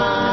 my